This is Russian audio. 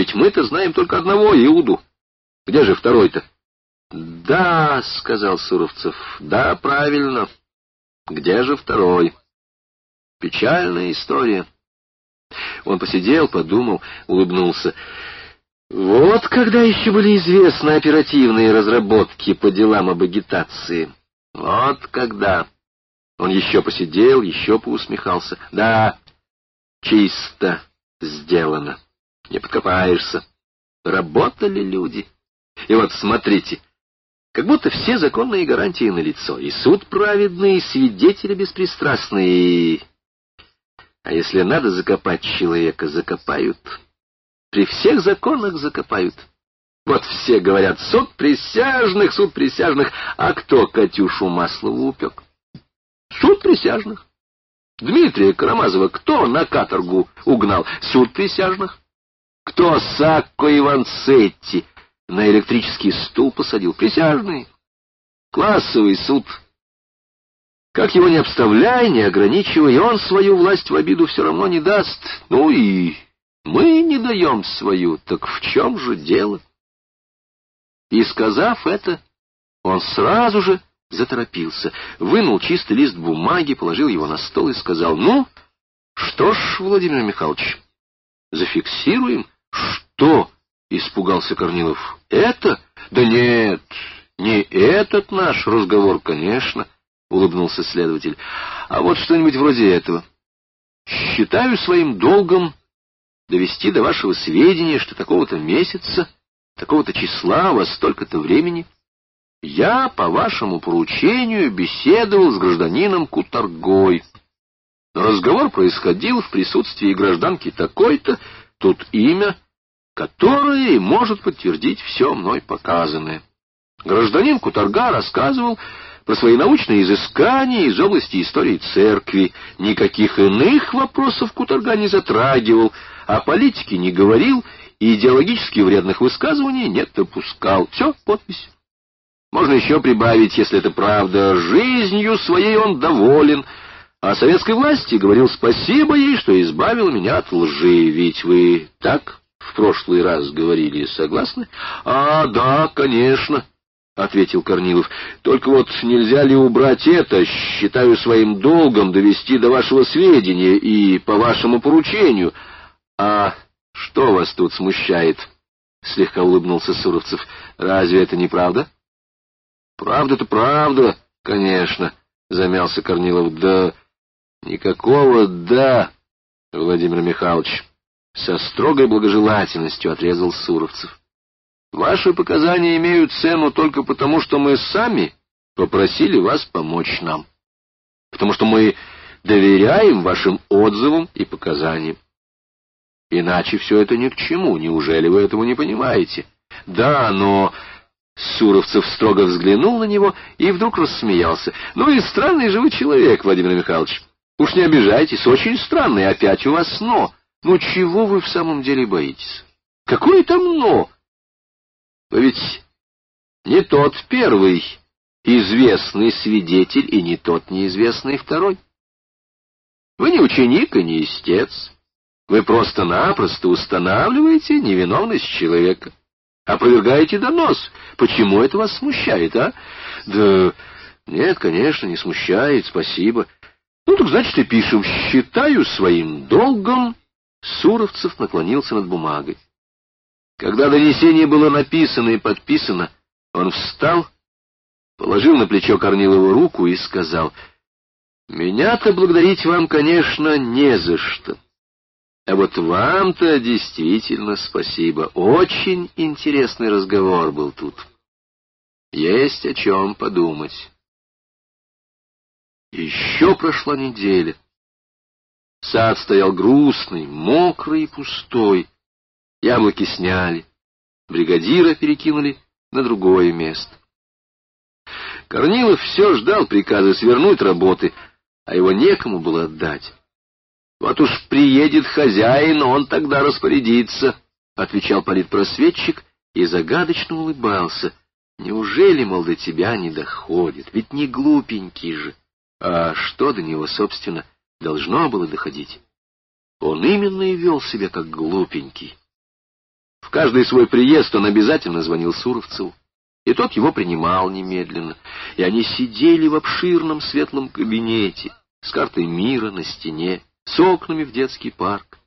Ведь мы-то знаем только одного Иуду. Где же второй-то? — Да, — сказал Суровцев, — да, правильно. Где же второй? Печальная история. Он посидел, подумал, улыбнулся. Вот когда еще были известны оперативные разработки по делам об агитации. Вот когда. Он еще посидел, еще поусмехался. Да, чисто сделано. Не подкопаешься. Работали люди. И вот смотрите, как будто все законные гарантии налицо. И суд праведный, и свидетели беспристрастные. А если надо закопать человека, закопают. При всех законах закопают. Вот все говорят, суд присяжных, суд присяжных. А кто Катюшу Маслову упек? Суд присяжных. Дмитрия Карамазова кто на каторгу угнал? Суд присяжных. Кто Сакко Иванцетти на электрический стул посадил? Присяжный. Классовый суд. Как его не обставляй, не ограничивай, он свою власть в обиду все равно не даст. Ну и мы не даем свою, так в чем же дело? И, сказав это, он сразу же заторопился, вынул чистый лист бумаги, положил его на стол и сказал, «Ну, что ж, Владимир Михайлович, зафиксируем?» «Что?» — испугался Корнилов. «Это? Да нет, не этот наш разговор, конечно», — улыбнулся следователь, «а вот что-нибудь вроде этого. Считаю своим долгом довести до вашего сведения, что такого-то месяца, такого-то числа, во столько-то времени я по вашему поручению беседовал с гражданином Куторгой. Разговор происходил в присутствии гражданки такой-то, тут имя, которое может подтвердить все мной показанное. Гражданин Куторга рассказывал про свои научные изыскания из области истории церкви. Никаких иных вопросов Куторга не затрагивал, о политике не говорил и идеологически вредных высказываний не допускал. Все, подпись. Можно еще прибавить, если это правда, жизнью своей он доволен, а советской власти говорил спасибо ей, что избавила меня от лжи, ведь вы так в прошлый раз говорили, согласны? — А, да, конечно, — ответил Корнилов. — Только вот нельзя ли убрать это, считаю своим долгом довести до вашего сведения и по вашему поручению. — А что вас тут смущает? — слегка улыбнулся Суровцев. — Разве это не правда? — Правда-то правда, конечно, — замялся Корнилов. — Да никакого «да», Владимир Михайлович. Со строгой благожелательностью отрезал Суровцев. Ваши показания имеют цену только потому, что мы сами попросили вас помочь нам. Потому что мы доверяем вашим отзывам и показаниям. Иначе все это ни к чему. Неужели вы этого не понимаете? Да, но... Суровцев строго взглянул на него и вдруг рассмеялся. «Ну и странный же вы человек, Владимир Михайлович. Уж не обижайтесь, очень странный. Опять у вас «но». Ну чего вы в самом деле боитесь? Какое там «но»? Вы ведь не тот первый известный свидетель и не тот неизвестный второй. Вы не ученик и не истец. Вы просто-напросто устанавливаете невиновность человека. Опровергаете донос. Почему это вас смущает, а? Да нет, конечно, не смущает, спасибо. Ну, так значит, и пишем. Считаю своим долгом Суровцев наклонился над бумагой. Когда донесение было написано и подписано, он встал, положил на плечо Корнилову руку и сказал, «Меня-то благодарить вам, конечно, не за что. А вот вам-то действительно спасибо. Очень интересный разговор был тут. Есть о чем подумать». Еще прошла неделя. Сад стоял грустный, мокрый и пустой. Яблоки сняли. Бригадира перекинули на другое место. Корнилов все ждал приказа свернуть работы, а его некому было отдать. «Вот уж приедет хозяин, он тогда распорядится», — отвечал политпросветчик и загадочно улыбался. «Неужели, мол, до тебя не доходит? Ведь не глупенький же. А что до него, собственно, должно было доходить. Он именно и вел себя как глупенький. В каждый свой приезд он обязательно звонил Суровцеву, и тот его принимал немедленно, и они сидели в обширном светлом кабинете с картой мира на стене, с окнами в детский парк,